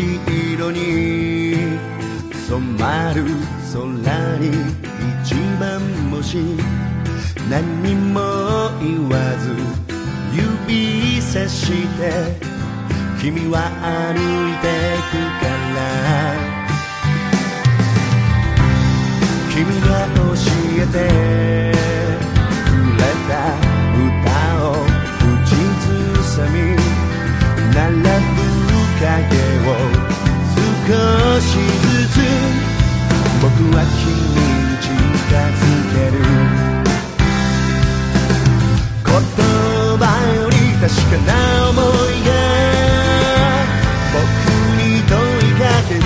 色に染まる空に一番星何も言わず指さして君は歩いてくから君が教えてくれた歌を口ずさみ並ぶ影少しずつ僕は君に近づける言葉より確かな思いが僕に問いかける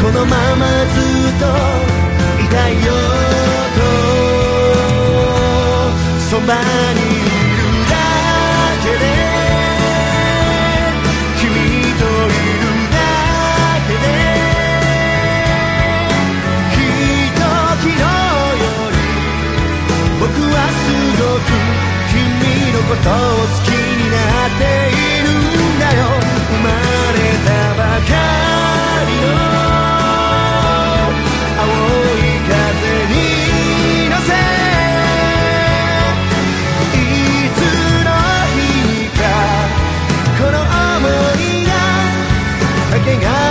このままずっといたいよとそばにことを好きになっているんだよ。生まれたばかりの青い風に乗せ。いつの日かこの想いがけがえ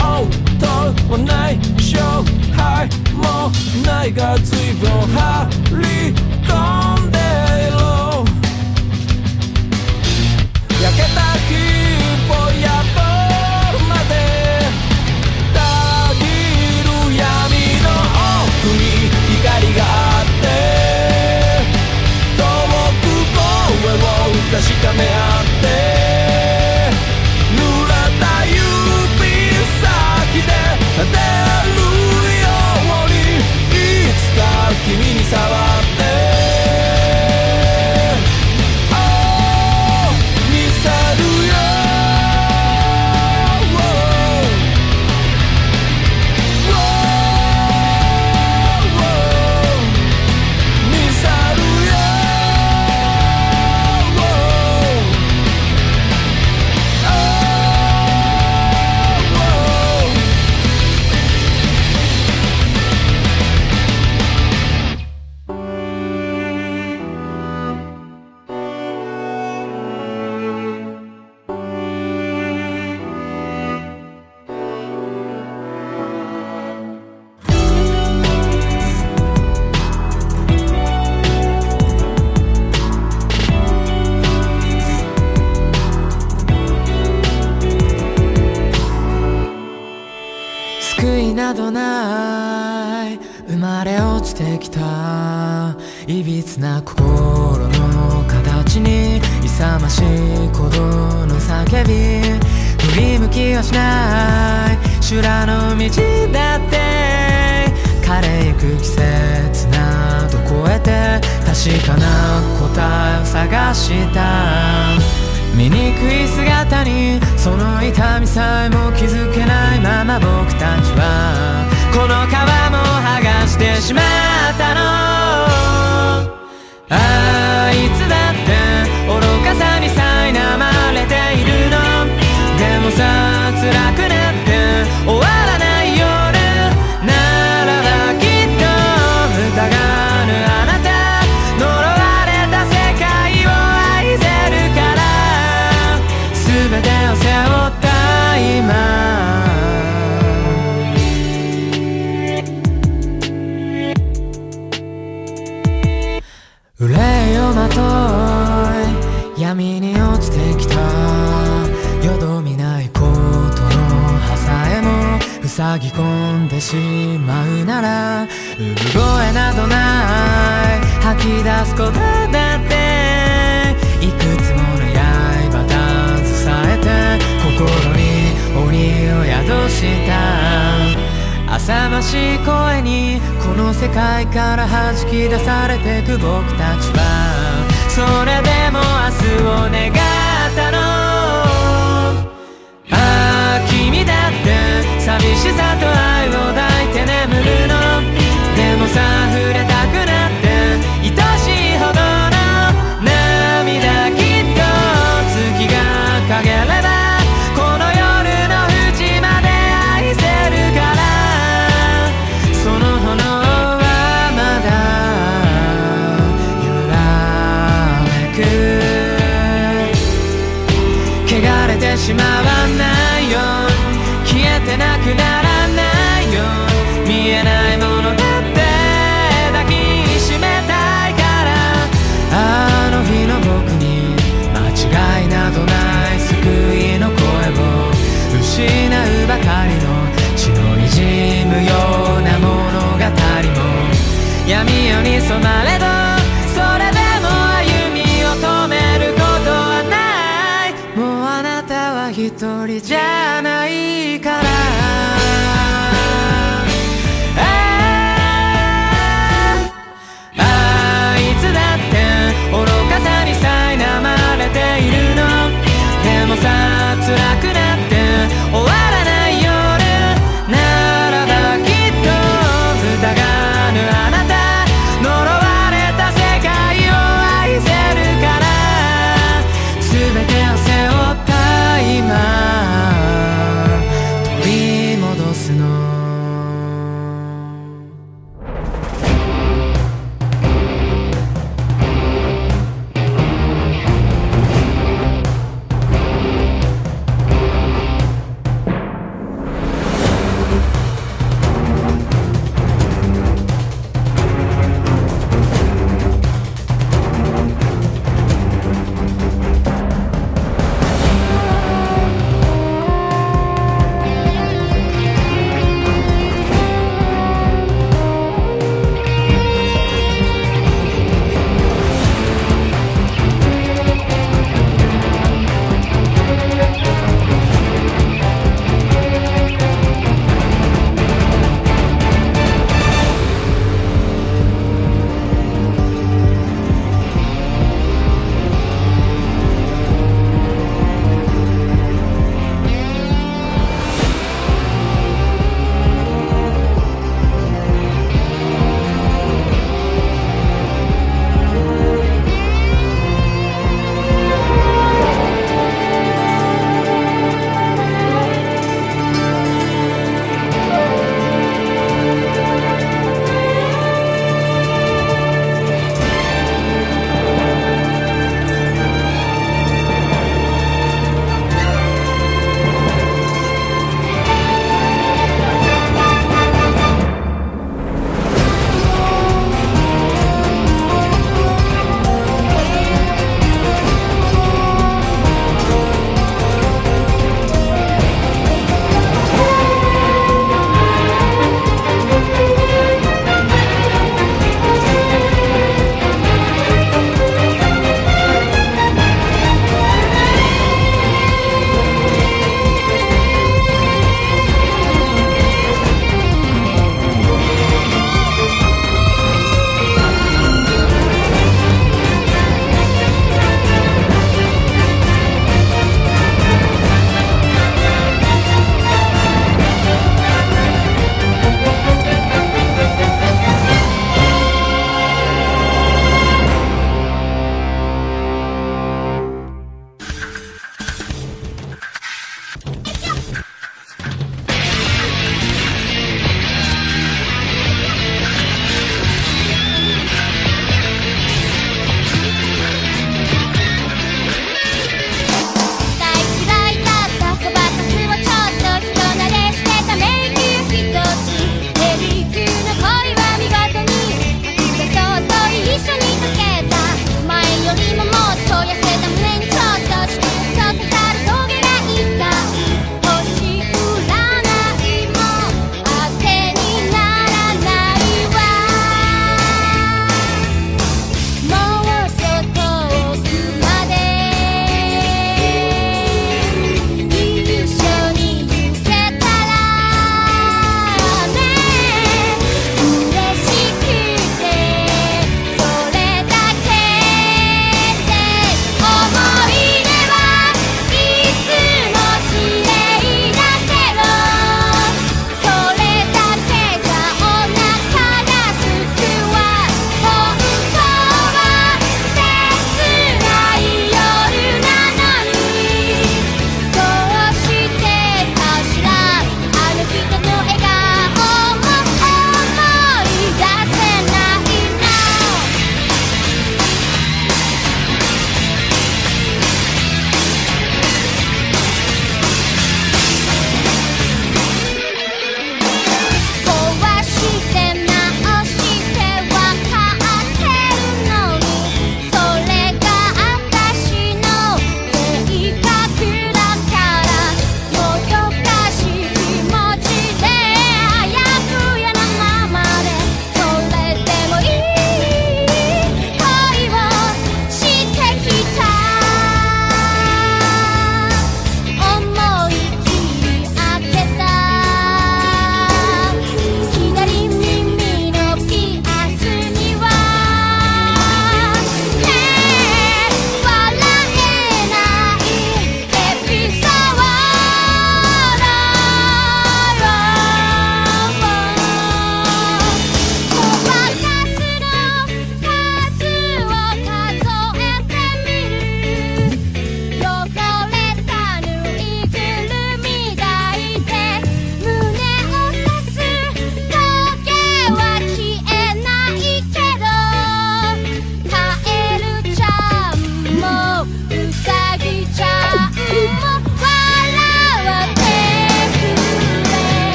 音もない勝敗もないが随分張り込んでいる焼けた日探した。醜い姿にその痛みさえも気づけないまま僕たちはこの皮も剥がしてしまったの。あいつだって愚かさに苛まれているの。でもさ辛くなっぎ込んでしまうなら産声などない吐き出すことだっていくつもの刃携えて心に鬼を宿した浅ましい声にこの世界から弾き出されてく僕たちはそれでも明日を願っ君だって寂しさと愛を抱いて眠るの。でもさ触れたくない。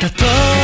たとえ